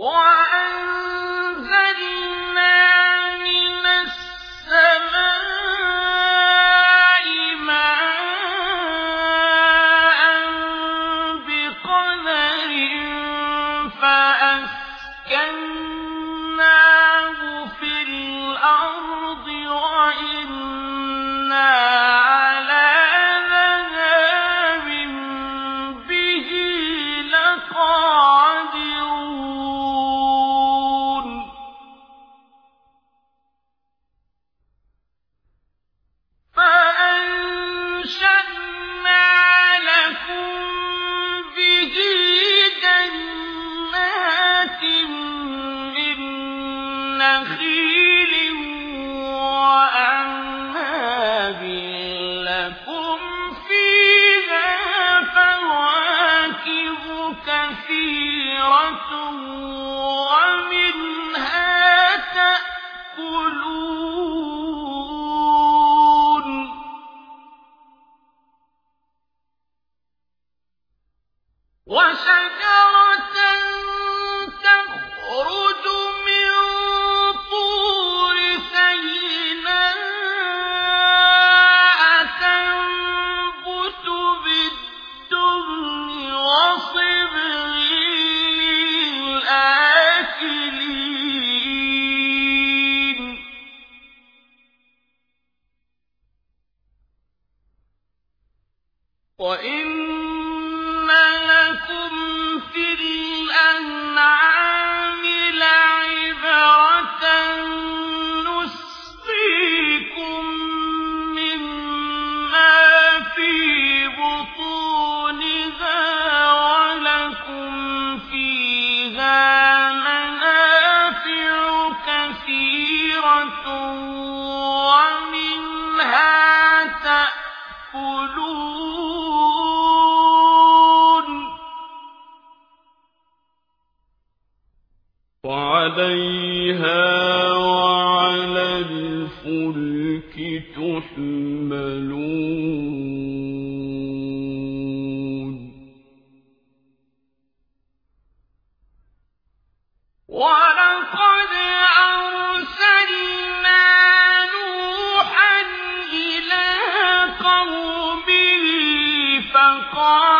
What? عَلَيْهَا وَعَلَى الْفُلْكِ تُحْمَلُونَ. وَلَقَدْ أَرْسَلْنَا نُوحًا إِلَى قَوْمِهِ فَقَالَ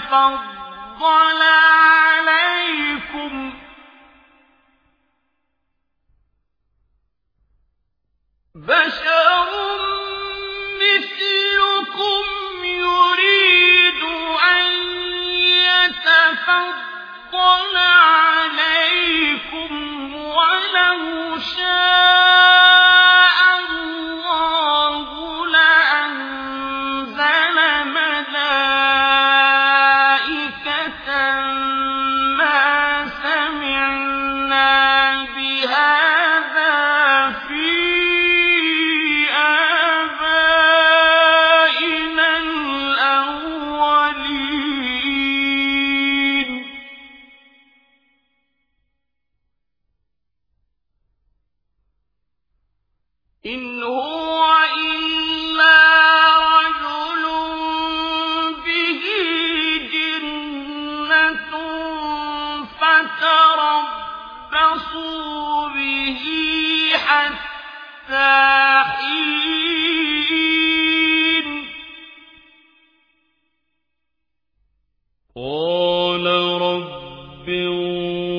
فضل عليكم. بشر مثلكم يريد أن يتفضل إن هو إلا رجل به جنة فتربصوا به حتى حين قال رب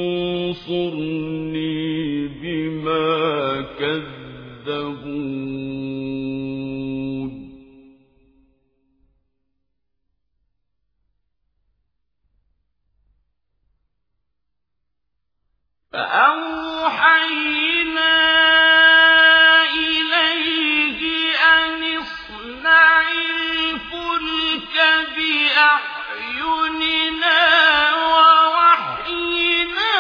انصرني فأوحينا إليه أن اصنع الفلك بأعيننا ووحينا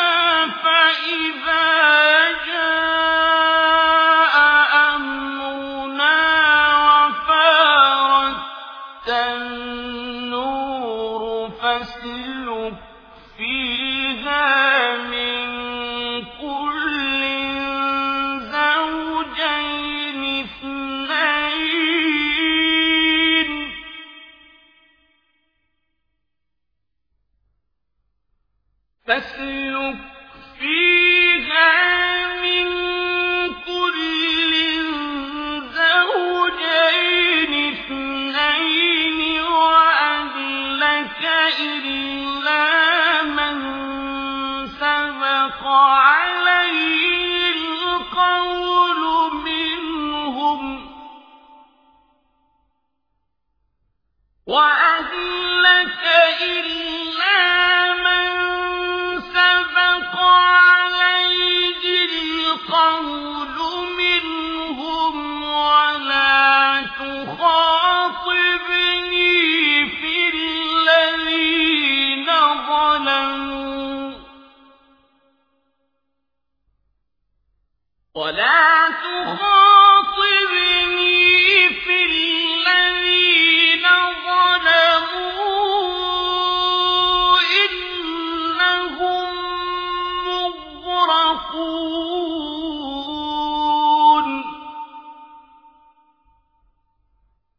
فإذا جاء أمرنا وفارت النور فسر وقع ولا